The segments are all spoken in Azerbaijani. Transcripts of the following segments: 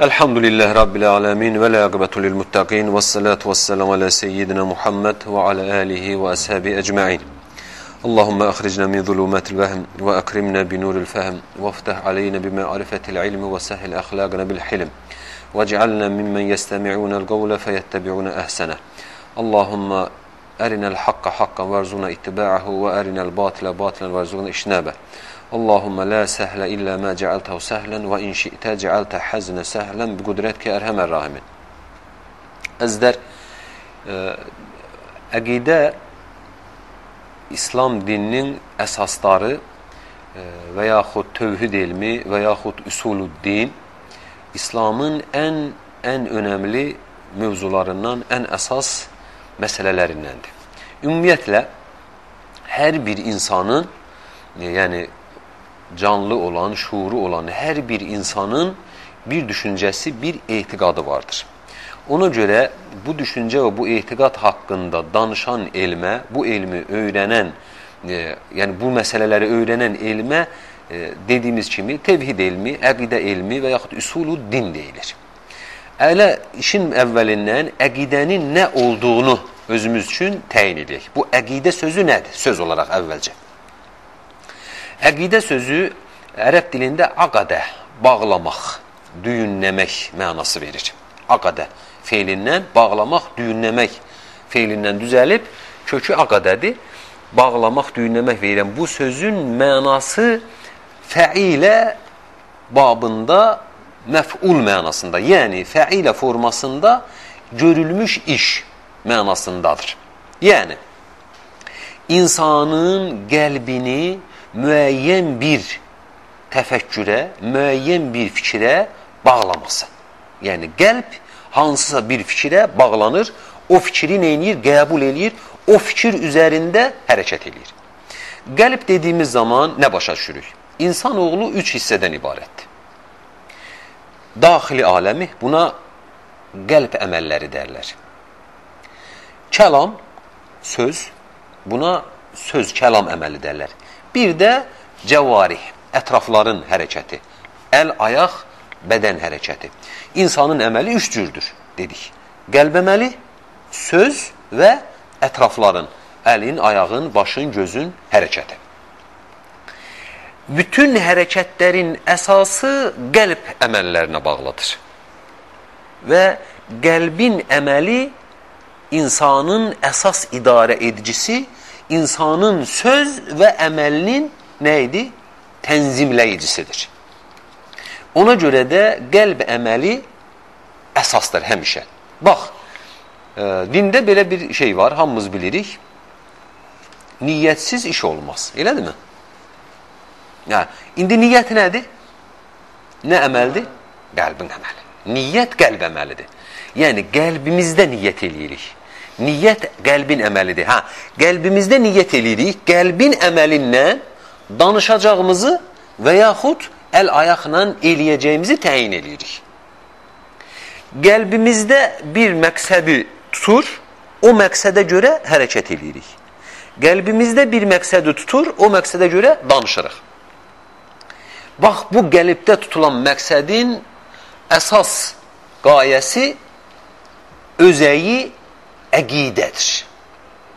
الحمد لله رب العالمين ولا عقبة للمتقين والصلاة والسلام على سيدنا محمد وعلى آله وأصحابه أجمعين. اللهم أخرجنا من ظلمات الوهم وأكرمنا بنور الفهم وافتح علينا بمعرفة العلم وسهل أخلاقنا بالحلم. واجعلنا ممن يستمعون القول فيتبعون أحسنه. اللهم أرنا الحق حقا وارزقنا اتباعه وأرنا الباطل باطلا وارزقنا اشنابه اللهم لا سهل إلا ما جعلته سهلا وإن شئت جعلت حزن سهلا بقدرتك أرحم الراحمين Əzlər, əqidə İslam dininin əsasları və yaxud tövhid elmi və yaxud üsulü din İslamın ən ən önəmli mövzularından, ən əsas məsələlərindəndir. Ümumiyyətlə hər bir insanın, yəni canlı olan, şuuru olan hər bir insanın bir düşüncəsi, bir etiqadı vardır. Ona görə bu düşüncə və bu etiqad haqqında danışan elmə, bu elmi öyrənən, e, yəni bu məsələləri öyrənən elmə e, dediyimiz kimi tevhid elmi, əqidə elmi və yaxud üsulu din deyilir. Ələ işin əvvəlindən əqidənin nə olduğunu özümüz üçün təyin edək. Bu əqidə sözü nədir? Söz olaraq əvvəlcə. Əqidə sözü ərəb dilində aqadə, bağlamaq, düyünləmək mənası verir. Aqadə feilindən bağlamaq, düyünləmək feilindən düzəlib, kökü aqadədir. Bağlamaq, düyünləmək verilən bu sözün mənası fəilə babında məf'ul mənasında, yəni fəilə formasında görülmüş iş mənasındadır. Yəni, insanın qəlbini müəyyən bir təfəkkürə, müəyyən bir fikrə bağlaması. Yəni, qəlb hansısa bir fikrə bağlanır, o fikri neynir, qəbul eləyir, o fikir üzərində hərəkət eləyir. Qəlb dediyimiz zaman nə başa düşürük? İnsanoğlu üç hissədən ibarətdir. Daxili aləmi, buna qəlb əməlləri dərlər. Kəlam, söz, buna söz, kəlam əməli dərlər. Bir də cəvarih, ətrafların hərəkəti, əl, ayaq, bədən hərəkəti. İnsanın əməli üç cürdür, dedik. Qəlb əməli, söz və ətrafların, əlin, ayağın, başın, gözün hərəkəti bütün hərəkətlərin əsası qəlb əməllərinə bağlıdır. Və qəlbin əməli insanın əsas idarə edicisi, insanın söz və əməlinin nə idi? Tənzimləyicisidir. Ona görə də qəlb əməli əsasdır həmişə. Bax, e, dində belə bir şey var, hamımız bilirik. Niyyətsiz iş olmaz, elədirmi? Yəni, indi niyyət nədir? Nə əməldir? Qəlbin əməli. Niyyət qəlb əməlidir. Yəni, qəlbimizdə niyyət eləyirik. Niyyət qəlbin əməlidir. Hə, qəlbimizdə niyyət eləyirik, qəlbin əməlindən danışacağımızı və yaxud əl-ayaqla eləyəcəyimizi təyin eləyirik. Qəlbimizdə bir məqsədi tutur, o məqsədə görə hərəkət eləyirik. Qəlbimizdə bir məqsədi tutur, o məqsədə görə danışırıq. Bax, bu qəlibdə tutulan məqsədin əsas qayəsi özəyi əqidədir.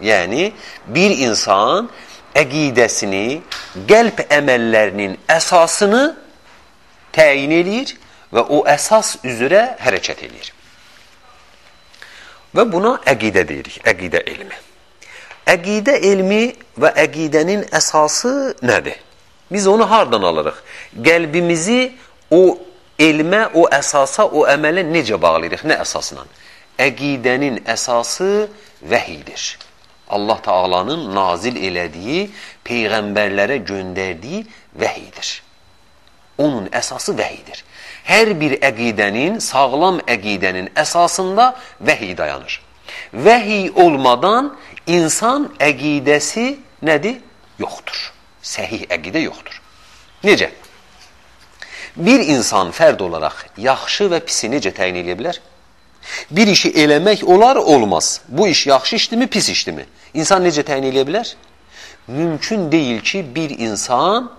Yəni, bir insan əqidəsini, qəlb əməllərinin əsasını təyin edir və o əsas üzrə hərəkət edir. Və buna əqidə deyirik, əqidə elmi. Əqidə elmi və əqidənin əsası nədir? Biz onu hardan alırıq? Qəlbimizi o elmə, o əsasa, o əmələ necə bağlayırıq? Nə əsasla? Əqidənin əsası vəhidir. Allah Taalanın nazil elədiyi, peyğəmbərlərə göndərdiyi vəhidir. Onun əsası vəhidir. Hər bir əqidənin, sağlam əqidənin əsasında vəhi dayanır. Vəhi olmadan insan əqidəsi nədir? Yoxdur səhih əqidə yoxdur. Necə? Bir insan fərd olaraq yaxşı və pisi necə təyin edə bilər? Bir işi eləmək olar, olmaz. Bu iş yaxşı işdimi, pis işdimi? İnsan necə təyin edə bilər? Mümkün deyil ki, bir insan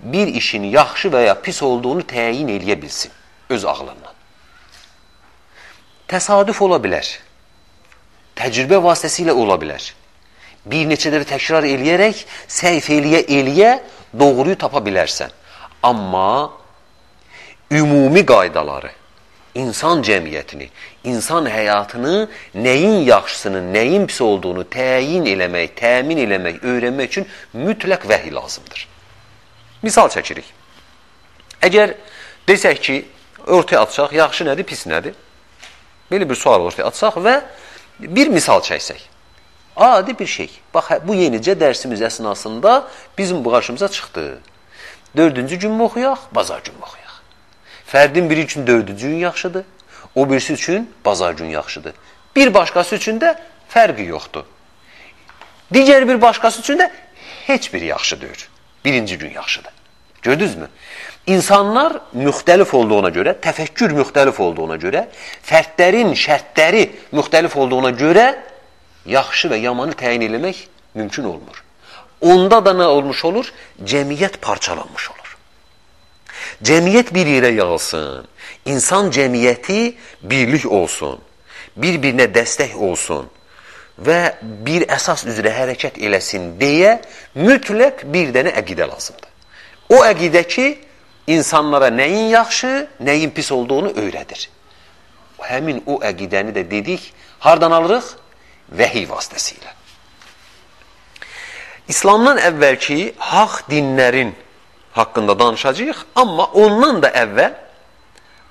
bir işin yaxşı və ya pis olduğunu təyin eləyə bilsin öz ağlından. Təsadüf ola bilər. Təcrübə vasitəsilə ola bilər. Bir neçə dəfə təkrar eləyərək, səhv eləyə eləyə doğruyu tapa bilərsən. Amma ümumi qaydaları, insan cəmiyyətini, insan həyatını nəyin yaxşısının, nəyin pis olduğunu təyin eləmək, təmin eləmək, öyrənmək üçün mütləq vəhi lazımdır. Misal çəkirik. Əgər desək ki, ortaya atacaq, yaxşı nədir, pis nədir? Belə bir sual ortaya atsaq və bir misal çəksək. Adi bir şey. Bax, bu yenicə dərsimiz əsnasında bizim bu qarşımıza çıxdı. Dördüncü gün mü oxuyaq, bazar gün mü oxuyaq? Fərdin biri üçün dördüncü gün yaxşıdır, o birisi üçün bazar gün yaxşıdır. Bir başqası üçün də fərqi yoxdur. Digər bir başqası üçün də heç bir yaxşı deyil. Birinci gün yaxşıdır. Gördünüzmü? İnsanlar müxtəlif olduğuna görə, təfəkkür müxtəlif olduğuna görə, fərdlərin şərtləri müxtəlif olduğuna görə yaxşı və yamanı təyin eləmək mümkün olmur. Onda da nə olmuş olur? Cəmiyyət parçalanmış olur. Cəmiyyət bir yerə yağılsın, insan cəmiyyəti birlik olsun, bir-birinə dəstək olsun və bir əsas üzrə hərəkət eləsin deyə mütləq bir dənə əqidə lazımdır. O əqidə ki, insanlara nəyin yaxşı, nəyin pis olduğunu öyrədir. Həmin o əqidəni də dedik, hardan alırıq? Vəhiy vasitəsilə. İslamdan əvvəlki haq dinlərin haqqında danışacağıq, amma ondan da əvvəl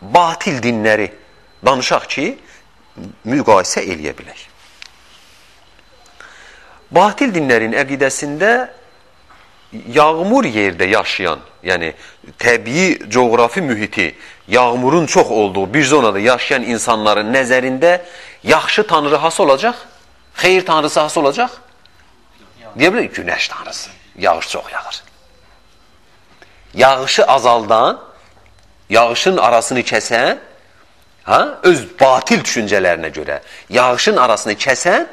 batil dinləri danışaq ki, müqayisə eləyə bilək. Batil dinlərin əqidəsində yağmur yerdə yaşayan, yəni təbii coğrafi mühiti, yağmurun çox olduğu bir zonada yaşayan insanların nəzərində yaxşı tanrı hası olacaq? Xeyir tanrısı hası olacaq? Deyə bilir, günəş tanrısı. Yağış çox yağır. Yağışı azaldan, yağışın arasını kəsən, ha, öz batil düşüncələrinə görə yağışın arasını kəsən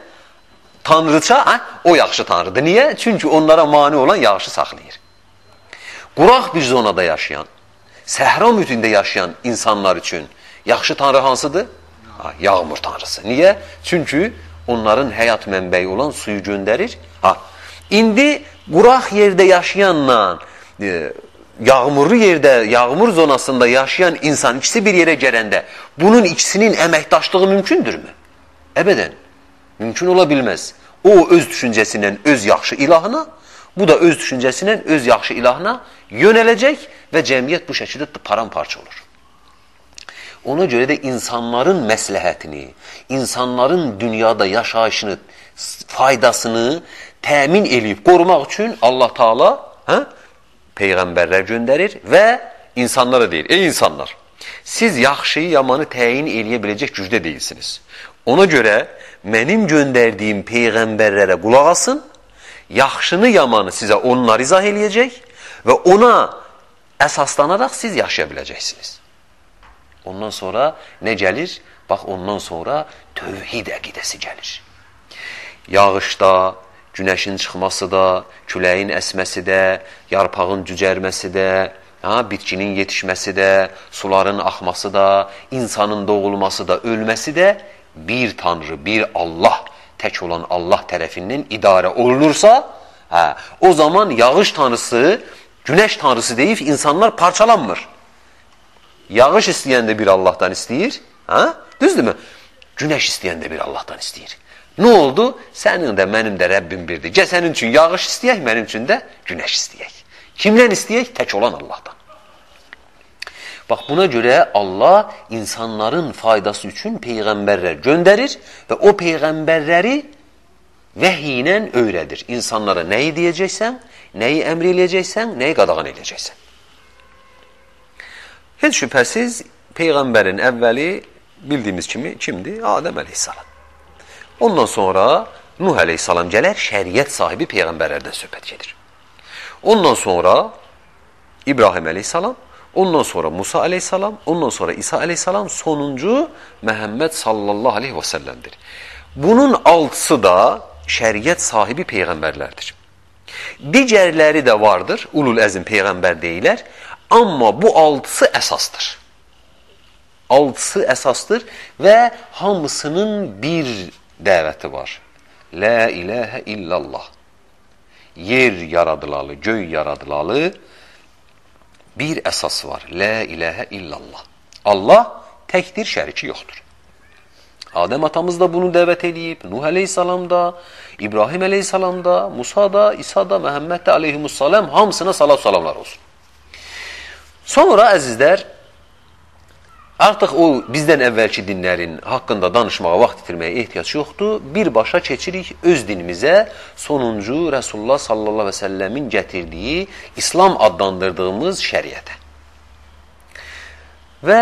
tanrıça ha, o yaxşı tanrıdır. Niyə? Çünki onlara mani olan yağışı saxlayır. Quraq bir zonada yaşayan, səhra mütündə yaşayan insanlar üçün yaxşı tanrı hansıdır? Ha, yağmur tanrısı. Niyə? Çünki onların həyat mənbəyi olan suyu göndərir. Ha, indi quraq yerdə yaşayanla e, yağmurlu yerdə, yağmur zonasında yaşayan insan ikisi bir yerə gələndə bunun ikisinin əməkdaşlığı mümkündürmü? Əbədən. Mümkün ola bilməz. O öz düşüncəsindən öz yaxşı ilahına, bu da öz düşüncəsindən öz yaxşı ilahına yönələcək və cəmiyyət bu şəkildə paramparça olur. Ona görə də insanların məsləhətini, insanların dünyada yaşayışını, faydasını təmin eləyib qorumaq üçün Allah Taala hə, peyğəmbərlər göndərir və insanlara deyir: "Ey insanlar, siz yaxşıyı, yamanı təyin eləyə biləcək gücdə deyilsiniz. Ona görə mənim göndərdiyim peyğəmbərlərə qulaq asın, yaxşını, yamanı sizə onlar izah eləyəcək və ona əsaslanaraq siz yaşaya biləcəksiniz. Ondan sonra nə gəlir? Bax, ondan sonra tövhid əqidəsi gəlir. Yağışda, günəşin çıxması da, küləyin əsməsi də, yarpağın cücərməsi də, ha, bitkinin yetişməsi də, suların axması da, insanın doğulması da, ölməsi də bir Tanrı, bir Allah, tək olan Allah tərəfindən idarə olunursa, hə, o zaman yağış tanrısı, günəş tanrısı deyib insanlar parçalanmır. Yağış istəyən də bir Allahdan istəyir, hə? düzdürmü? Günəş istəyən də bir Allahdan istəyir. Nə oldu? Sənin də, mənim də Rəbbim birdir. Gəl sənin üçün yağış istəyək, mənim üçün də günəş istəyək. Kimdən istəyək? Tək olan Allahdan. Bax, buna görə Allah insanların faydası üçün peyğəmbərlər göndərir və o peyğəmbərləri vəhiy ilə öyrədir. İnsanlara nəyi deyəcəksən, nəyi əmr eləyəcəksən, nəyi qadağan eləyəcəksən. Heç şübhəsiz, Peyğəmbərin əvvəli bildiyimiz kimi kimdir? Adəm əleyhissalam. Ondan sonra Nuh əleyhissalam gələr, şəriət sahibi Peyğəmbərlərdən söhbət gedir. Ondan sonra İbrahim əleyhissalam, Ondan sonra Musa aleyhissalam, ondan sonra İsa aleyhissalam, sonuncu Məhəmməd sallallahu aleyhi və səlləmdir. Bunun altısı da şəriət sahibi peyğəmbərlərdir. Digərləri də vardır, ulul əzm peyğəmbər deyilər, amma bu altısı əsasdır. altısı əsasdır və hamısının bir dəvəti var. La ilahə illallah. Yer yaradılalı, göy yaradılalı bir əsas var. La ilahə illallah. Allah təkdir, şəriki yoxdur. Adəm atamız da bunu dəvət edib, Nuh əleyhissalam da, İbrahim əleyhissalam da, Musa da, İsa da, Məhəmməd də aleyhimussalam hamısına salat salamlar olsun. Sonra əzizlər, Artıq o bizdən əvvəlki dinlərin haqqında danışmağa vaxt itirməyə ehtiyac yoxdur. Birbaşa keçirik öz dinimizə, sonuncu Rəsulullah sallallahu əleyhi və səlləmin gətirdiyi İslam adlandırdığımız şəriətə. Və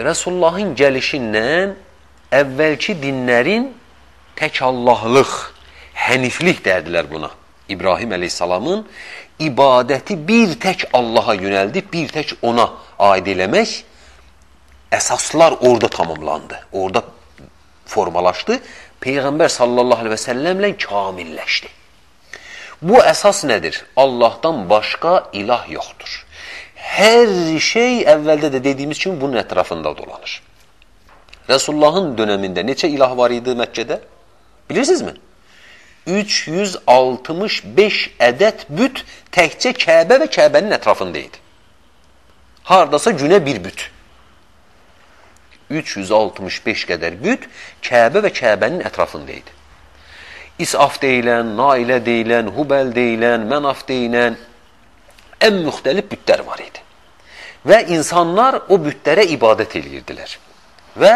Rəsulullahın gəlişindən əvvəlki dinlərin tək Allahlıq, həniflik dərdilər buna. İbrahim əleyhissalamın ibadəti bir tək Allaha yönəldib, bir tək ona aid eləmək əsaslar orada tamamlandı. Orada formalaşdı. Peyğəmbər sallallahu əleyhi və səlləmlə kamilləşdi. Bu əsas nədir? Allahdan başqa ilah yoxdur. Hər şey əvvəldə də dediyimiz kimi bunun ətrafında dolanır. Rəsullahın dönəmində neçə ilah var idi Məkkədə? Bilirsinizmi? 365 ədəd büt təkcə Kəbə və Kəbənin ətrafında idi. Hardasa günə bir büt. 365 qədər büt Kəbə və Kəbənin ətrafında idi. İsaf deyilən, Nailə deyilən, Hubəl deyilən, Mənaf deyilən ən müxtəlif bütlər var idi. Və insanlar o bütlərə ibadət edirdilər. Və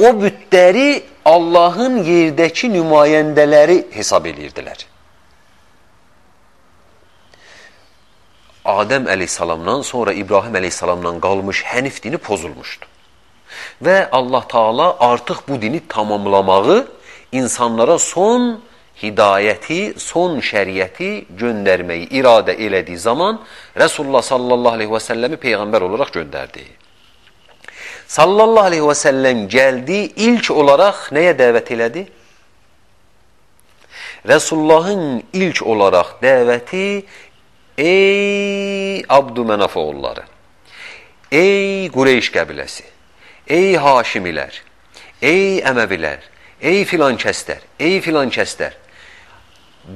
o bütləri Allahın yerdəki nümayəndələri hesab edirdilər. Adəm əleyhissalamdan sonra İbrahim əleyhissalamdan qalmış hənif dini pozulmuşdu. Və Allah Taala artıq bu dini tamamlamağı, insanlara son hidayəti, son şəriəti göndərməyi iradə elədiyi zaman Resulullah sallallahu aleyhi və səlləmi peyğəmbər olaraq göndərdi. Sallallahu aleyhi və səlləm gəldi, ilk olaraq nəyə dəvət elədi? Resulullahın ilk olaraq dəvəti ey Abdümenaf oğulları, ey Qureyş qəbiləsi, Ey Haşimilər, ey Əməvilər, ey filan kəslər, ey filan kəslər,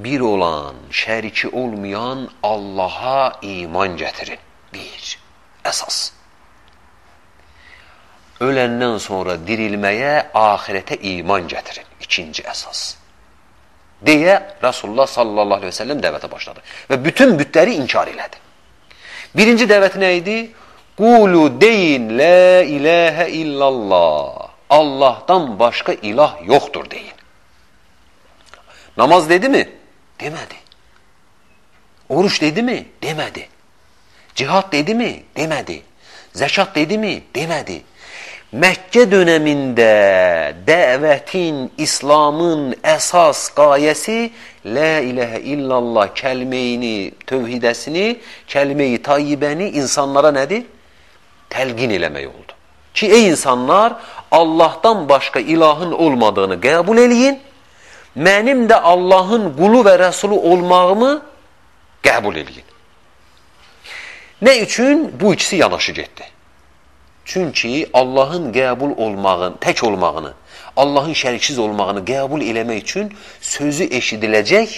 bir olan, şəriki olmayan Allaha iman gətirin. Bir, əsas. Öləndən sonra dirilməyə, ahirətə iman gətirin. İkinci əsas. Deyə Rasulullah sallallahu aleyhi ve sellem dəvətə başladı. Və bütün bütləri inkar elədi. Birinci dəvət nə idi? Qulu deyin, la ilahə illallah. Allahdan başqa ilah yoxdur deyin. Namaz dedi mi? Demədi. Oruç dedi mi? Demədi. Cihad dedi mi? Demədi. Zəkat dedi mi? Demədi. Məkkə dönəmində dəvətin, İslamın əsas qayəsi Lə iləhə illallah kəlmeyini, tövhidəsini, kəlmeyi tayyibəni insanlara nədir? Təlqin eləmək oldu. Ki, ey insanlar, Allahdan başqa ilahın olmadığını qəbul eləyin, mənim də Allahın qulu və rəsulu olmağımı qəbul eləyin. Nə üçün? Bu ikisi yanaşı getdi. Çünki Allahın qəbul olmağını, tək olmağını, Allahın şəriksiz olmağını qəbul eləmək üçün sözü eşidiləcək,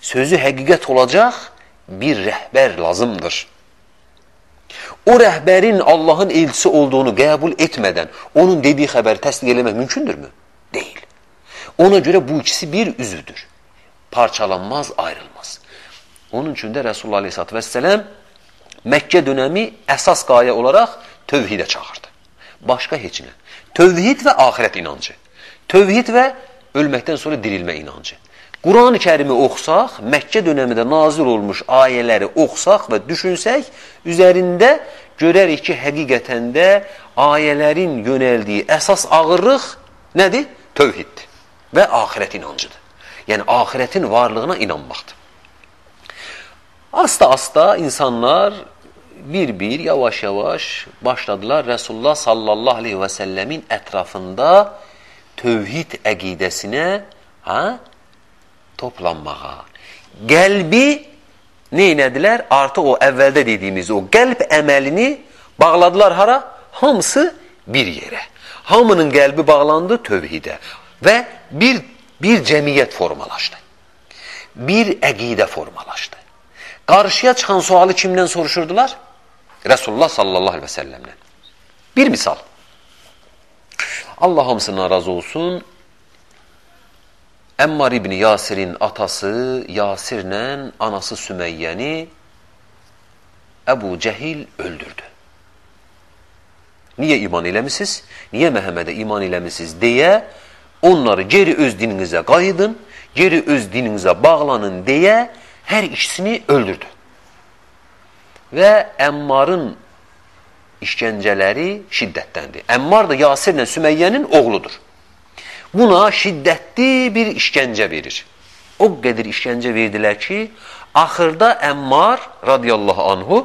sözü həqiqət olacaq bir rəhbər lazımdır. O rəhbərin Allahın elçisi olduğunu qəbul etmədən onun dediyi xəbəri təsdiq eləmək mümkündürmü? Deyil. Ona görə bu ikisi bir üzvdür. Parçalanmaz, ayrılmaz. Onun üçün də Resulullah Aleyhisselatü Vesselam Məkkə dönəmi əsas qayə olaraq tövhidə çağırdı. Başqa heç nə. Tövhid və axirət inancı. Tövhid və ölməkdən sonra dirilmə inancı. Quran-ı kərimi oxsaq, Məkkə dönəmində nazil olmuş ayələri oxsaq və düşünsək, üzərində görərik ki, həqiqətən də ayələrin yönəldiyi əsas ağırlıq nədir? Tövhiddir və axirət inancıdır. Yəni, axirətin varlığına inanmaqdır. Asta-asta insanlar bir-bir, yavaş-yavaş başladılar Resulullah sallallahu aleyhi və səlləmin ətrafında tövhid əqidəsinə ha, toplanmağa. Qəlbi nə elədilər? Artıq o əvvəldə dediyimiz o qəlb əməlini bağladılar hara? Hamısı bir yerə. Hamının qəlbi bağlandı tövhidə və bir bir cəmiyyət formalaşdı. Bir əqidə formalaşdı. Qarşıya çıxan sualı kimdən soruşurdular? Resulullah sallallahu aleyhi ve sellem'den. Bir misal. Allah hamısından razı olsun. Əmmar ibn Yasir'in atası Yasirlə anası Sümeyyəni Əbu Cəhil öldürdü. Niyə iman eləmisiniz? Niyə Məhəmmədə iman eləmisiniz? deyə onları geri öz dininizə qayıdın, geri öz dininizə bağlanın deyə hər ikisini öldürdü. Və Əmmarın işgəncələri şiddətləndir. Əmmar da Yasirlə Süməyyənin oğludur. Buna şiddətli bir işgəncə verir. O qədər işgəncə verdilər ki, axırda Əmmar radiyallahu anhu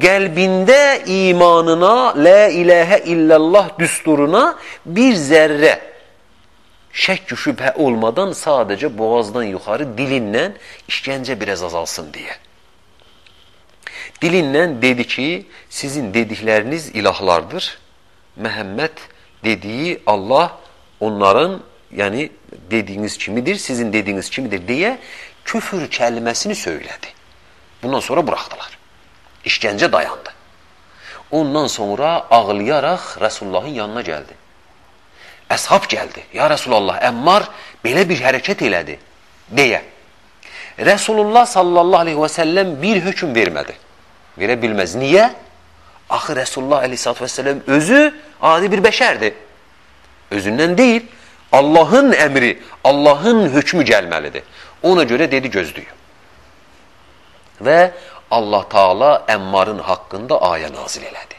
qəlbində imanına, la ilahə illallah düsturuna bir zərrə şək şübhə olmadan sadəcə boğazdan yuxarı dilinlə işgəncə biraz azalsın deyə. Dilinlə dedi ki, sizin dedikləriniz ilahlardır. Məhəmməd dediyi Allah onların, yəni dediyiniz kimidir, sizin dediyiniz kimidir deyə küfür kəlməsini söylədi. Bundan sonra buraxdılar. İşgəncə dayandı. Ondan sonra ağlayaraq Rəsullahın yanına gəldi. Əshab gəldi. Ya Rəsulullah, Əmmar belə bir hərəkət elədi deyə. Rəsulullah sallallahu aleyhi və səlləm bir hökum vermədi. Verə bilməz. Niyə? Axı Rəsulullah aleyhissalatü vesselam özü adi bir bəşərdir. Özündən deyil, Allahın əmri, Allahın hökmü gəlməlidir. Ona görə dedi gözlüyün. Və Allah Taala Əmmarın haqqında ayə nazil elədi.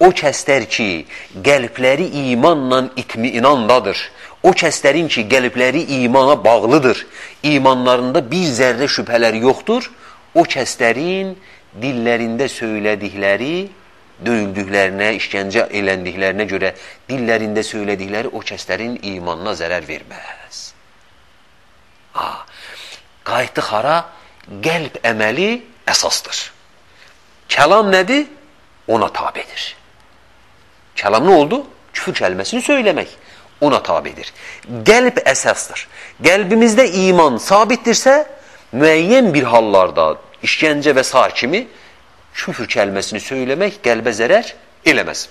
O kəslər ki, qəlbləri imanla itminandadır. O kəslərin ki, qəlbləri imana bağlıdır. İmanlarında bir zərrə şübhələr yoxdur. O kəslərin dillərində söylədikləri, döyüldüklərinə, işgəncə eləndiklərinə görə dillərində söylədikləri o kəslərin imanına zərər verməz. Ha, qayıtdı xara, qəlb əməli əsasdır. Kəlam nədir? Ona tabidir. Kəlam nə oldu? Küfür kəlməsini söyləmək ona tabidir. Qəlb əsasdır. Qəlbimizdə iman sabitdirsə, müəyyən bir hallarda işgəncə və s. kimi küfür kəlməsini söyləmək qəlbə zərər eləməz.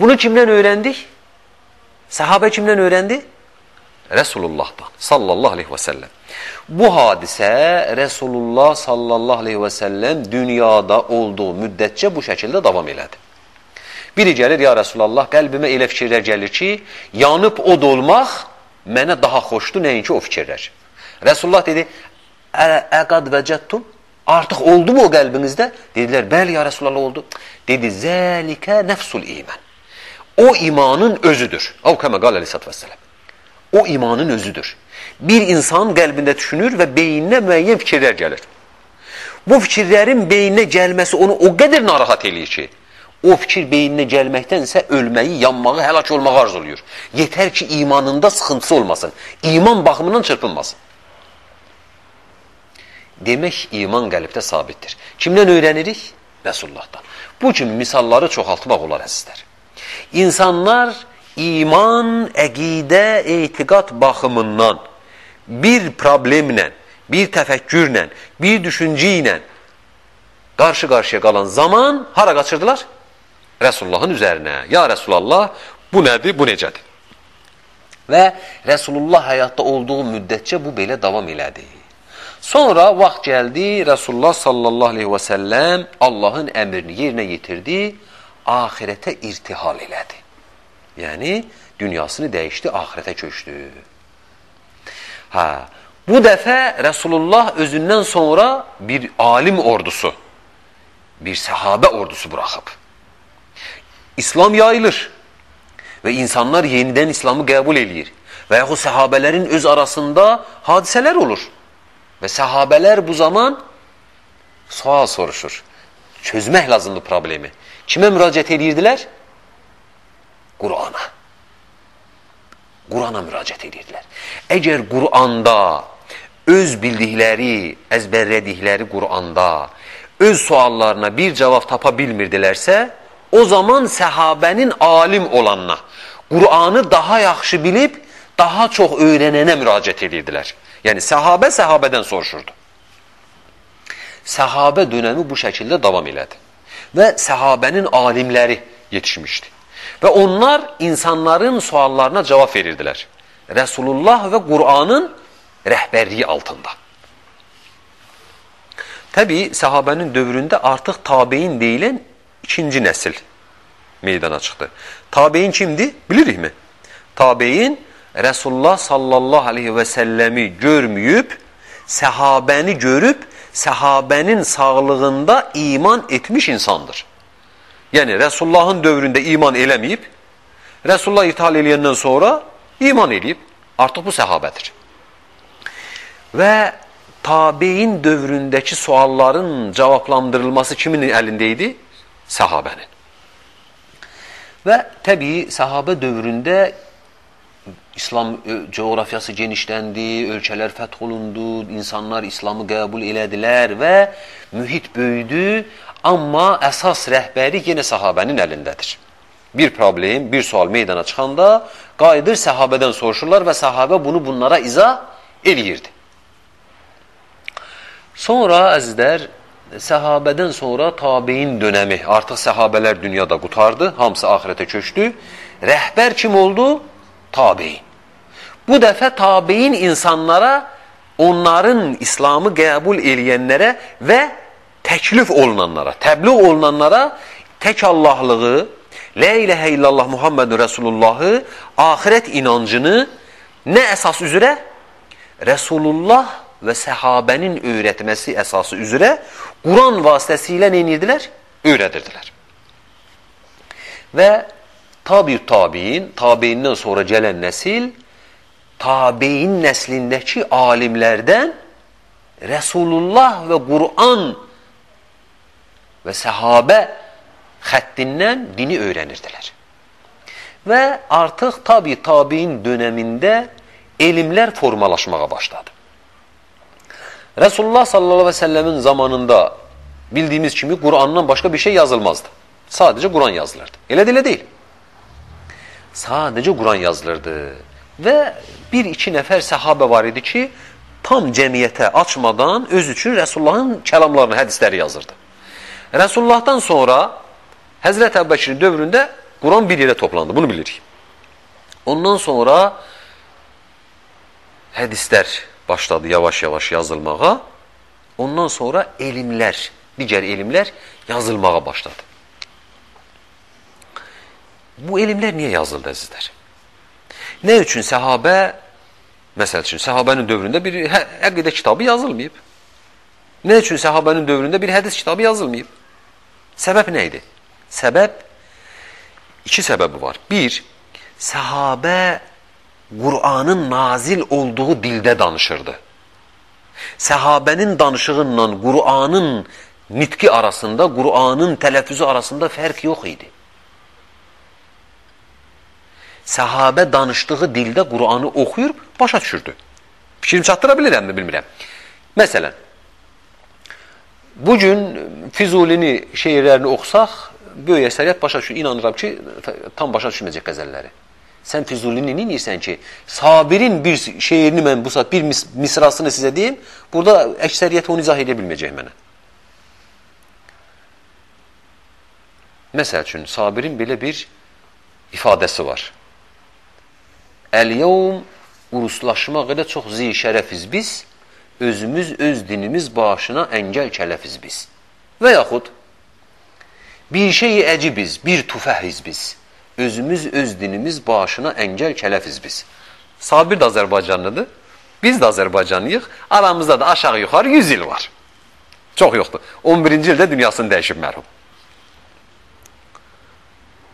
Bunu kimdən öyrəndik? Səhabə kimdən öyrəndi? Resulullah'dan sallallahu aleyhi ve sellem. Bu hadisə Resulullah sallallahu aleyhi ve sellem dünyada olduğu müddətcə bu şəkildə davam elədi. Biri gəlir, ya Resulallah, qəlbimə elə fikirlər gəlir ki, yanıb od olmaq mənə daha xoşdur, nəinki o fikirlər. Resulullah dedi, əqad və cəttum, artıq oldu mu o qəlbinizdə? Dedilər, bəli, ya Resulallah, oldu. Dedi, zəlikə nəfsul iman. O imanın özüdür. Av kəmə qal əleyhissalatü vəssalam. O imanın özüdür. Bir insan qəlbində düşünür və beyninə müəyyən fikirlər gəlir. Bu fikirlərin beyninə gəlməsi onu o qədər narahat eləyir ki, o fikir beyninə gəlməkdənsə ölməyi, yanmağı, həlak olmağı arzuluyur. Yetər ki, imanında sıxıntısı olmasın. İman baxımından çırpınmasın. Demək, iman qəlbdə sabitdir. Kimdən öyrənirik? Rəsullahdan. Bu kimi misalları çoxaltmaq olar əzizlər. İnsanlar iman, əqidə, etiqat baxımından bir problemlə, bir təfəkkürlə, bir düşüncə ilə qarşı-qarşıya qalan zaman hara qaçırdılar? Rəsullahın üzərinə. Ya Rəsulallah, bu nədir, bu necədir? Və Rəsulullah həyatda olduğu müddətcə bu belə davam elədi. Sonra vaxt gəldi, Rəsulullah sallallahu aleyhi və səlləm Allahın əmrini yerinə yetirdi, ahirətə irtihal elədi. Yəni, dünyasını dəyişdi, ahirətə köçdü. Hə, bu dəfə Rəsulullah özündən sonra bir alim ordusu, bir səhabə ordusu buraxıb. İslam yayılır və insanlar yenidən İslamı qəbul eləyir. Və yaxud səhabələrin öz arasında hadisələr olur. Və səhabələr bu zaman sual soruşur. Çözmək lazımdır problemi. Kimə müraciət edirdilər? Qur'ana. Qur'ana müraciət edirdilər. Əgər Qur'anda öz bildikləri, əzbərlədikləri Qur'anda öz suallarına bir cavab tapa bilmirdilərsə, o zaman səhabənin alim olanına, Qur'anı daha yaxşı bilib, daha çox öyrənənə müraciət edirdilər. Yəni, səhabə səhabədən soruşurdu. Səhabə dönəmi bu şəkildə davam elədi. Və səhabənin alimləri yetişmişdi. Və onlar insanların suallarına cavab verirdilər. Rəsulullah və Qur'anın rəhbərliyi altında. Təbii, səhabənin dövründə artıq tabeyin deyilən ikinci nəsil meydana çıxdı. Tabeyin kimdir? Bilirikmi? Tabeyin Resulullah sallallahu aleyhi və səlləmi görməyib, səhabəni görüb, səhabənin sağlığında iman etmiş insandır. Yəni, Resulullahın dövründə iman eləməyib, Resulullah ithal eləyəndən sonra iman eləyib, artıq bu səhabədir. Və tabeyin dövründəki sualların cavablandırılması kimin əlində idi? Səhabənin. Və təbii, dövründə İslam coğrafiyası genişləndi, ölkələr fəth olundu, insanlar İslamı qəbul elədilər və mühit böyüdü, amma əsas rəhbəri yenə səhabənin əlindədir. Bir problem, bir sual meydana çıxanda qayıdır səhabədən soruşurlar və səhabə bunu bunlara izah eləyirdi. Sonra əzizlər, səhabədən sonra tabeyin dönəmi, artıq səhabələr dünyada qutardı, hamısı ahirətə köçdü. Rəhbər kim oldu? Tabeyin. Bu dəfə tabeyin insanlara, onların İslamı qəbul eləyənlərə və təklif olunanlara, təbliğ olunanlara tək Allahlığı, Lə iləhə illallah Muhammedun Resulullahı, ahirət inancını nə əsas üzrə? Resulullah və səhabənin öyrətməsi əsası üzrə Quran vasitəsilə nə edirdilər? Öyrədirdilər. Və tabi tabiin, tabiindən sonra gələn nəsil tabeyin nəslindəki alimlərdən Resulullah və Quran və səhabə xəttindən dini öyrənirdilər. Və artıq tabi tabiin dönəmində elmlər formalaşmağa başladı. Resulullah sallallahu aleyhi ve sellemin zamanında bildiyimiz kimi Kur'an'dan başka bir şey yazılmazdı. Sadece Kur'an yazılırdı. Elə dilə deyil. Sadece Kur'an yazılırdı. Və bir-iki nəfər səhabə var idi ki, tam cəmiyyətə açmadan öz üçün Rəsullahın kəlamlarını, hədisləri yazırdı. Rəsullahdan sonra Həzrət Əbbəkirin dövründə Quran bir yerə toplandı, bunu bilirik. Ondan sonra hədislər başladı yavaş-yavaş yazılmağa. Ondan sonra elmlər, digər elmlər yazılmağa başladı. Bu elmlər niyə yazıldı əzizlər? Nə üçün səhabə, məsəl üçün, səhabənin dövründə bir hə, əqidə kitabı yazılmayıb? Nə üçün səhabənin dövründə bir hədis kitabı yazılmayıb? Səbəb nə idi? Səbəb, iki səbəbi var. Bir, səhabə Qur'anın nazil olduğu dildə danışırdı. Səhabənin danışığınla Qur'anın nitqi arasında, Qur'anın tələffüzü arasında fərq yox idi. Səhabə danışdığı dildə Qur'anı oxuyur, başa düşürdü. Fikrim çatdıra bilirəmmi, bilmirəm. Məsələn, bugün Füzulini şeirlərini oxusaq, böyük əsəriyyət başa düşür. İnanıram ki, tam başa düşməyəcək qəzəlləri. Sən Füzulini neyirsən ki, Sabirin bir şeirini mən bu saat bir mis misrasını sizə deyim, burada əksəriyyət onu izah edə bilməyəcək mənə. Məsəl üçün, Sabirin belə bir ifadəsi var. Əl-yevm uruslaşmaq elə çox zişərəfiz biz, özümüz, öz dinimiz başına əngəl kələfiz biz. Və yaxud, bir şeyi əcibiz, bir tufəhiz biz özümüz öz dinimiz başına əngəl kələfiz biz. Sabir də Azərbaycanlıdır, biz də Azərbaycanlıyıq, aramızda da aşağı yuxarı 100 il var. Çox yoxdur. 11-ci ildə dünyasını dəyişib mərhum.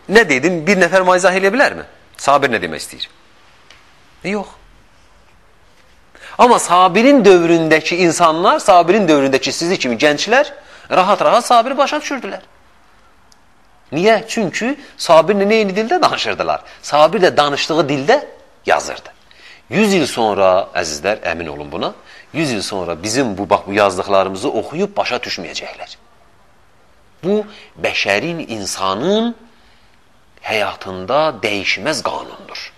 Nə dedim, bir nəfər maizah eləyə bilərmi? Sabir nə demək istəyir? Yox. Amma Sabirin dövründəki insanlar, Sabirin dövründəki sizi kimi gənclər rahat-rahat Sabiri başa düşürdülər. Niyə? Çünki Sabir nə eyni dildə danışırdılar. Sabir də danışdığı dildə yazırdı. 100 il sonra, əzizlər, əmin olun buna, 100 il sonra bizim bu bax bu yazdıqlarımızı oxuyub başa düşməyəcəklər. Bu bəşərin, insanın həyatında dəyişməz qanundur.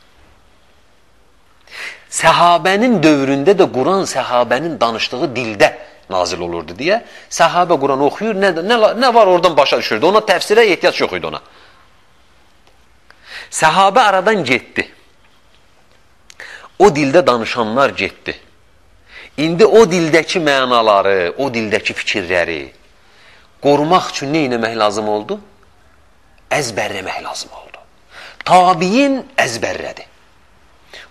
Səhabənin dövründə də Quran səhabənin danışdığı dildə nazil olurdu deyə səhabə Quran oxuyur, nə, nə, nə var oradan başa düşürdü. Ona təfsirə ehtiyac yox idi ona. Səhabə aradan getdi. O dildə danışanlar getdi. İndi o dildəki mənaları, o dildəki fikirləri qorumaq üçün nə etmək lazım oldu? Əzbərləmək lazım oldu. Tabiin əzbərlədi.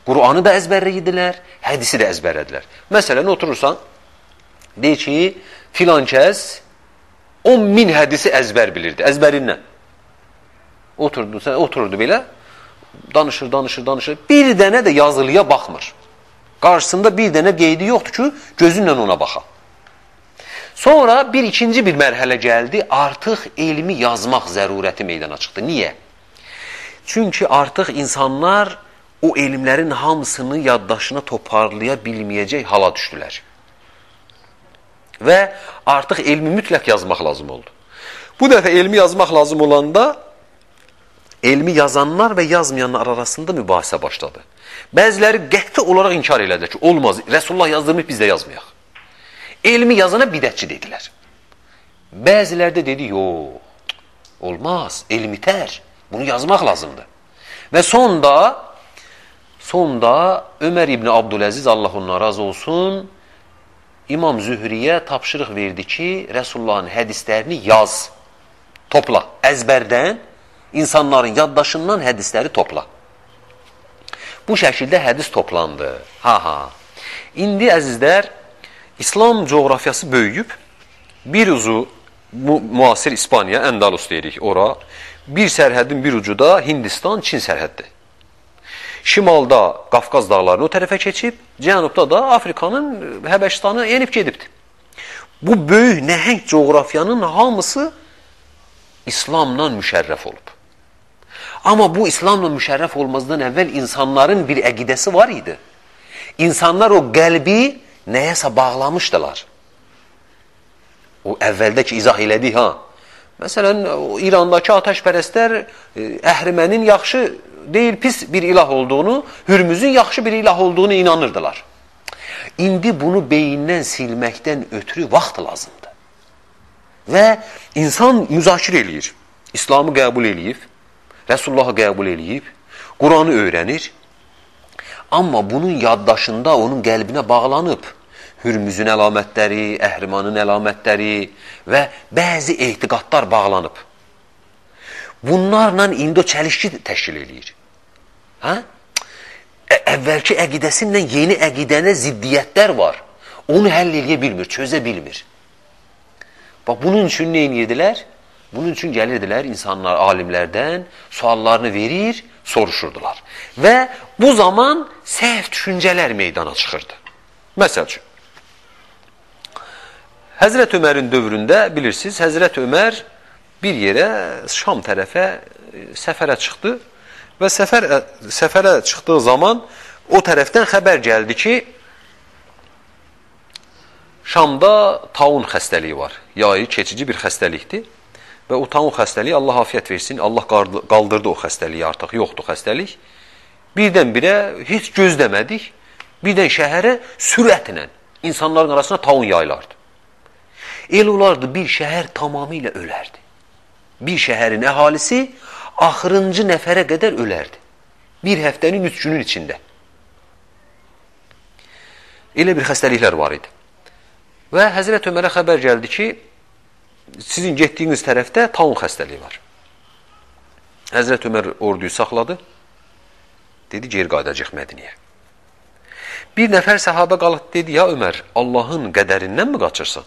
Qur'anı da əzbərlədilər, hədisi də əzbərlədilər. Məsələn, oturursan, deyir ki, filan kəs 10 min hədisi əzbər bilirdi. Əzbərindən. Oturdu, sən otururdu belə, danışır, danışır, danışır. Bir dənə də yazılıya baxmır. Qarşısında bir dənə qeydi yoxdur ki, gözünlə ona baxa. Sonra bir ikinci bir mərhələ gəldi, artıq elmi yazmaq zərurəti meydana çıxdı. Niyə? Çünki artıq insanlar o elmlərin hamısını yaddaşına toparlaya bilməyəcək hala düşdülər. Və artıq elmi mütləq yazmaq lazım oldu. Bu dəfə elmi yazmaq lazım olanda elmi yazanlar və yazmayanlar arasında mübahisə başladı. Bəziləri qəti olaraq inkar elədi ki, olmaz, Rəsulullah yazdırmış, biz də yazmayaq. Elmi yazana bidətçi dedilər. Bəziləri də dedi, yox, olmaz, elmi tər, bunu yazmaq lazımdır. Və sonda, sonda Ömər İbni Abdüləziz, Allah ondan razı olsun, İmam Zühriyə tapşırıq verdi ki, Rəsullahın hədislərini yaz, topla, əzbərdən, insanların yaddaşından hədisləri topla. Bu şəkildə hədis toplandı. Ha ha. İndi əzizlər İslam coğrafiyası böyüyüb. Bir ucu mu müasir İspaniya, Əndalus deyirik ora. Bir sərhədin bir ucu da Hindistan, Çin sərhəddir. Şimalda Qafqaz dağlarını o tərəfə keçib, cənubda da Afrikanın Həbəşistanı yenib gedibdir. Bu böyük nəhəng coğrafiyanın hamısı İslamla müşərrəf olub. Amma bu İslamla müşərrəf olmazdan əvvəl insanların bir əqidəsi var idi. İnsanlar o qəlbi nəyəsə bağlamışdılar. O əvvəldəki izah elədik ha. Məsələn, İrandakı atəşpərəstlər e, əhrimənin yaxşı deyil, pis bir ilah olduğunu, hürmüzün yaxşı bir ilah olduğunu inanırdılar. İndi bunu beyindən silməkdən ötürü vaxt lazımdır. Və insan müzakirə eləyir. İslamı qəbul eləyib, Rəsullahı qəbul eləyib, Quranı öyrənir, amma bunun yaddaşında, onun qəlbinə bağlanıb Hürmüzün əlamətləri, Əhrimanın əlamətləri və bəzi etiqadlar bağlanıb. Bunlarla indi o çəlişki təşkil eləyir. Hə? Əvvəlki əqidəsinlə yeni əqidənə ziddiyyətlər var. Onu həll eləyə bilmir, çözə bilmir. Bax, bunun üçün nə edirdilər? Bunun üçün gəlirdilər insanlar alimlərdən, suallarını verir, soruşurdular. Və bu zaman səhv düşüncələr meydana çıxırdı. Məsəl üçün, Həzrət Ömərin dövründə bilirsiniz, Həzrət Ömər bir yerə Şam tərəfə e, səfərə çıxdı və səfər, e, səfərə çıxdığı zaman o tərəfdən xəbər gəldi ki, Şamda taun xəstəliyi var. Yayı keçici bir xəstəlikdir. Və o taun xəstəliyi Allah afiyət versin. Allah qaldırdı o xəstəliyi artıq. Yoxdur xəstəlik. Birdən-birə heç gözləmədik. Birdən şəhərə sürətlə insanların arasına taun yayılardı. El olardı bir şəhər tamamilə ölərdi. Bir şəhərin əhalisi axırıncı nəfərə qədər ölərdi. Bir həftənin üç günün içində. Elə bir xəstəliklər var idi. Və Həzrət Ömərə xəbər gəldi ki, sizin getdiyiniz tərəfdə taun xəstəliyi var. Həzrət Ömər orduyu saxladı. Dedi, geri qayıdacaq Mədiniyə. Bir nəfər səhabə qalıb dedi, ya Ömər, Allahın qədərindən mi qaçırsan?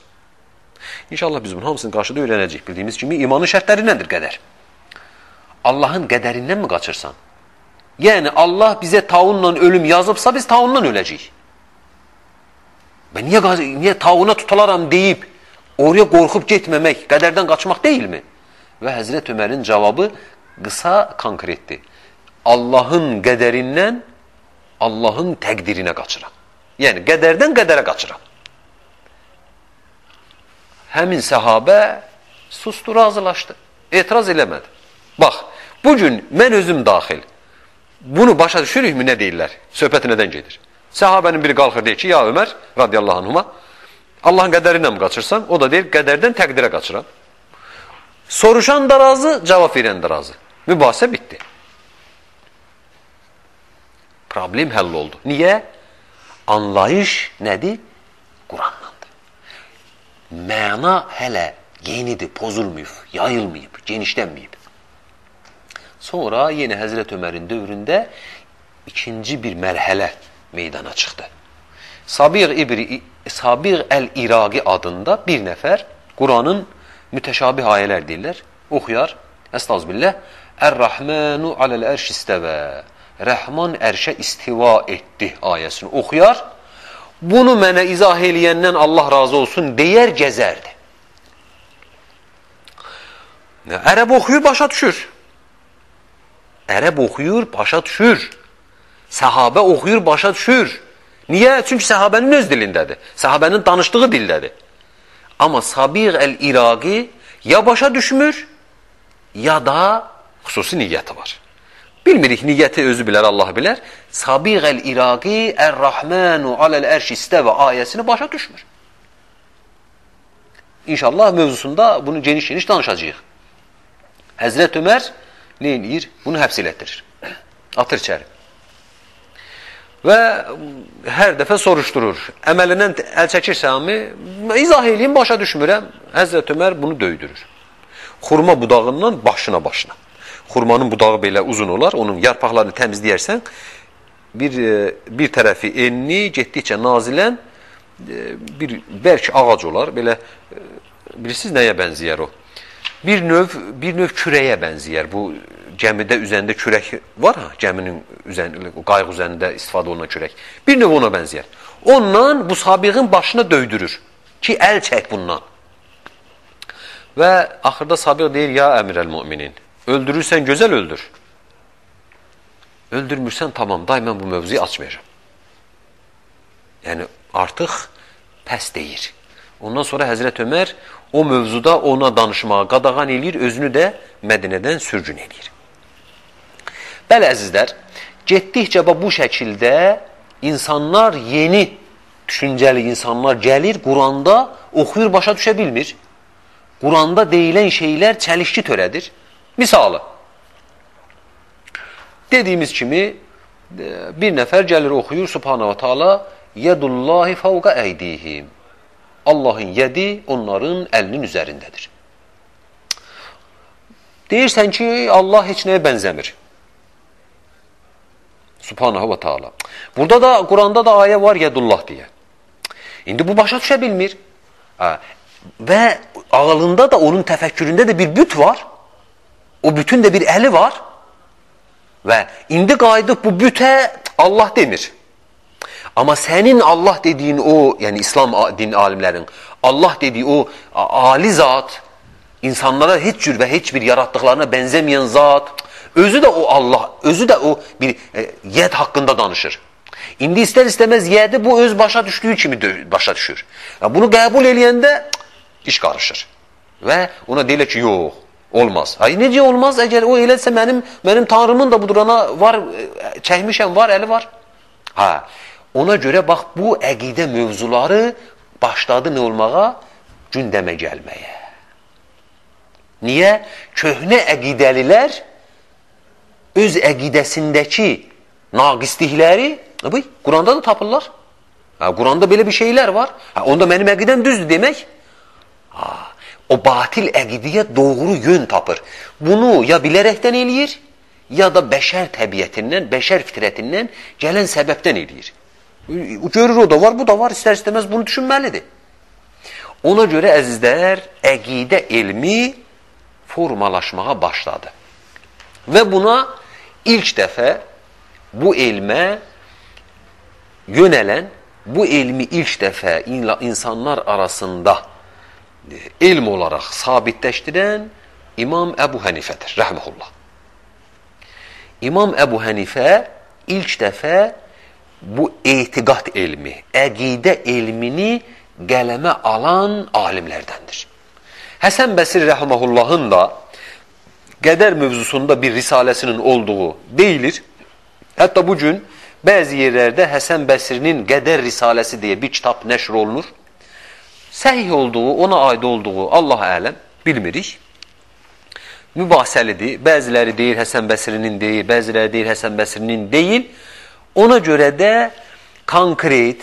İnşallah biz bunun hamısını qarşıda öyrənəcək. Bildiyimiz kimi imanın şərtlərindəndir qədər. Allahın qədərindən mi qaçırsan? Yəni Allah bizə taunla ölüm yazıbsa biz taunla öləcəyik. Ben niyə, niyə tauna tutularam deyib Oraya qorxub getməmək, qədərdən qaçmaq deyilmi? Və Həzrət Ömərin cavabı qısa, konkretdir. Allahın qədərindən Allahın təqdirinə qaçıram. Yəni, qədərdən qədərə qaçıram. Həmin səhabə Sustu, razılaşdı. Etiraz eləmədi. Bax, bugün mən özüm daxil. Bunu başa düşürükmü nə deyirlər? Söhbət nədən gedir? Səhabənin biri qalxır deyir ki, ya Ömər radiyallahu anhuma Allahın qədəri ilə mi qaçırsan? O da deyir, qədərdən təqdirə qaçıram. Soruşan da razı, cavab verən də razı. Mübahisə bitdi. Problem həll oldu. Niyə? Anlayış nədir? Qurandandır. Məna hələ yenidir, pozulmayıb, yayılmayıb, genişlənməyib. Sonra yenə Həzrət Ömərin dövründə ikinci bir mərhələ meydana çıxdı. Sabir İbri Sabir el-İraqi adında bir nəfər Quranın mütəşabih ayələr deyirlər. Oxuyar. Estağfirullah. Er-Rahmanu alel-erş istəvə. Rəhman ərşə istiva etdi ayəsini oxuyar. Bunu mənə izah eləyəndən Allah razı olsun deyər, gəzərdi. Ərəb oxuyur, başa düşür. Ərəb oxuyur, başa düşür. Səhabə oxuyur, başa düşür. Niyə? Çünki səhabənin öz dilindədir. Səhabənin danışdığı dildədir. Amma Sabiq el-İraqi ya başa düşmür, ya da xüsusi niyyəti var. Bilmirik niyyəti özü bilər, Allah bilər. Sabiq el-İraqi Er-Rahmanu aləl-ərş istəvə ayəsini başa düşmür. İnşallah mövzusunda bunu geniş-geniş danışacağıq. Həzrət Ömər nə edir? Bunu həbs elətdirir. Atır içəri. Və hər dəfə soruşdurur. Əməlindən əl çəkirsənmi? İzah eləyim, başa düşmürəm. Həzrət Ömər bunu döydürür. Xurma budağından başına başına. Xurmanın budağı belə uzun olar, onun yarpaqlarını təmizləyərsən, bir, e, bir tərəfi enli, getdikcə nazilən e, bir bərk ağac olar. Belə e, bilirsiniz nəyə bənzəyər o? Bir növ bir növ kürəyə bənzəyər. Bu gəmidə üzərində kürək var ha, gəminin üzərində, qayıq üzərində istifadə olunan kürək. Bir növ ona bənzəyər. Ondan bu sabiğin başına döydürür ki, əl çək bundan. Və axırda sabiq deyir, ya əmirəl müminin, öldürürsən, gözəl öldür. Öldürmürsən, tamam, day mən bu mövzuyu açmayacağım. Yəni, artıq pəs deyir. Ondan sonra Həzrət Ömər o mövzuda ona danışmağa qadağan eləyir, özünü də Mədinədən sürgün eləyir. Bəli, əzizlər, getdikcə bu şəkildə insanlar, yeni düşüncəli insanlar gəlir, Quranda oxuyur, başa düşə bilmir. Quranda deyilən şeylər çəlişki törədir. Misalı, dediyimiz kimi, e, bir nəfər gəlir, oxuyur, subhanahu ta'ala, Yedullahi fəvqə əydihim. Allahın yedi onların əlinin üzərindədir. Deyirsən ki, Allah heç nəyə bənzəmir. Subhanahu və Teala. Burada da Quranda da ayə var yədullah deyə. İndi bu başa düşə bilmir. Hə. Və ağlında da onun təfəkküründə də bir büt var. O bütün də bir əli var. Və indi qayıdıb bu bütə Allah demir. Amma sənin Allah dediyin o, yəni İslam din alimlərin Allah dediyi o ali zat, insanlara heç cür və heç bir yaratdıqlarına bənzəməyən zat, Özü də o Allah, özü də o bir e, yed haqqında danışır. İndi istər-istəməz yedi bu öz başa düşdüyü kimi başa düşür. Ya bunu qəbul eləyəndə iş qarışır. Və ona deyilir ki, yox, olmaz. Ay necə olmaz? Əgər o eləsə mənim mənim tanrımın da budurana var, e, çəkmişəm, var, əli var. Ha. Ona görə bax bu əqidə mövzuları başladı nə olmağa? Gündəmə gəlməyə. Niyə? Köhnə əqidəlilər öz əqidəsindəki naqislikləri Quranda da tapırlar. Ha, Quranda belə bir şeylər var. Ha, onda mənim əqidəm düzdür demək. Ha, o batil əqidiyə doğru yön tapır. Bunu ya bilərəkdən eləyir, ya da bəşər təbiətindən, bəşər fitrətindən gələn səbəbdən eləyir. Görür o da var, bu da var, istər-istəməz bunu düşünməlidir. Ona görə əzizlər, əqidə elmi formalaşmağa başladı. Və buna ilk dəfə bu elmə yönələn, bu elmi ilk dəfə insanlar arasında e, elm olaraq sabitləşdirən İmam Əbu Hənifədir, rəhməhullah. İmam Əbu Hənifə ilk dəfə bu etiqat elmi, əqidə elmini qələmə alan alimlərdəndir. Həsən Bəsir rəhməhullahın da qədər mövzusunda bir risaləsinin olduğu deyilir. Hətta bu gün bəzi yerlərdə Həsən Bəsirinin qədər risaləsi deyə bir kitab nəşr olunur. Səhih olduğu, ona aid olduğu Allah ələm bilmirik. Mübahisəlidir. Bəziləri deyir Həsən Bəsirinin deyil, bəziləri deyir Həsən Bəsirinin deyil. Ona görə də konkret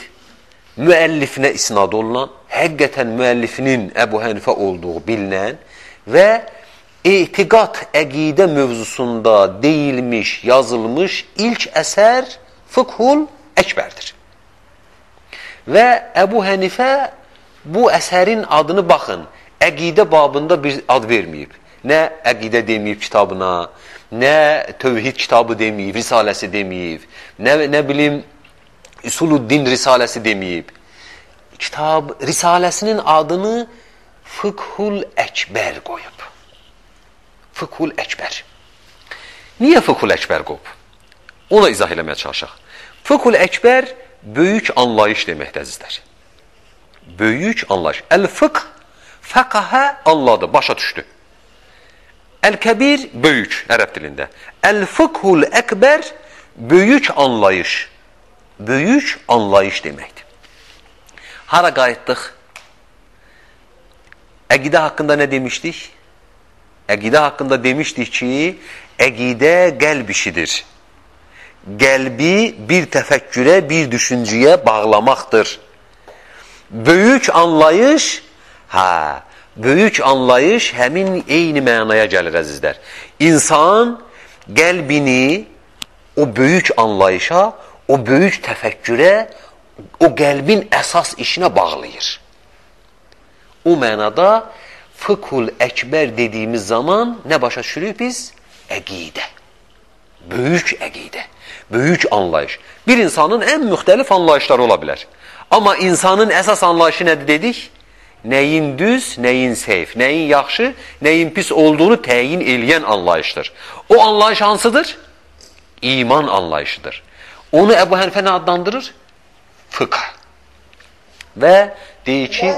müəllifinə isnad olunan, həqiqətən müəllifinin Əbu Hənifə olduğu bilinən və etiqat, əqidə mövzusunda deyilmiş, yazılmış ilk əsər Fıkhul Əkbərdir. Və Əbu Hənifə bu əsərin adını baxın, əqidə babında bir ad verməyib. Nə əqidə deməyib kitabına, nə tövhid kitabı deməyib, risaləsi deməyib, nə, nə bilim Üsuluddin risaləsi deməyib. Kitab, risaləsinin adını Fıkhul Əkbər qoyub. Fıkhul Əkbər. Niyə Fıkhul Əkbər qoyub? Ona izah eləməyə çalışaq. Fıkhul Əkbər böyük anlayış deməkdir, əzizlər. Böyük anlayış. Əl-fıqh, fəqəhə anladı, başa düşdü. Əl-kəbir, böyük, ərəb dilində. Əl-fıkhul əkbər, böyük anlayış böyük anlayış deməkdir. Hara qayıtdıq? Əqidə haqqında nə demişdik? Əqidə haqqında demişdik ki, əqidə qəlb işidir. Qəlbi bir təfəkkürə, bir düşüncəyə bağlamaqdır. Böyük anlayış, hə, böyük anlayış həmin eyni mənaya gəlir əzizlər. İnsan qəlbini o böyük anlayışa o böyük təfəkkürə, o qəlbin əsas işinə bağlayır. O mənada fıkhul əkbər dediyimiz zaman nə başa düşürük biz? Əqidə. Böyük əqidə. Böyük anlayış. Bir insanın ən müxtəlif anlayışları ola bilər. Amma insanın əsas anlayışı nədir dedik? Nəyin düz, nəyin seyf, nəyin yaxşı, nəyin pis olduğunu təyin eləyən anlayışdır. O anlayış hansıdır? İman anlayışıdır. Onu Ebu Hanife adlandırır? Fıkh. Ve deyir ki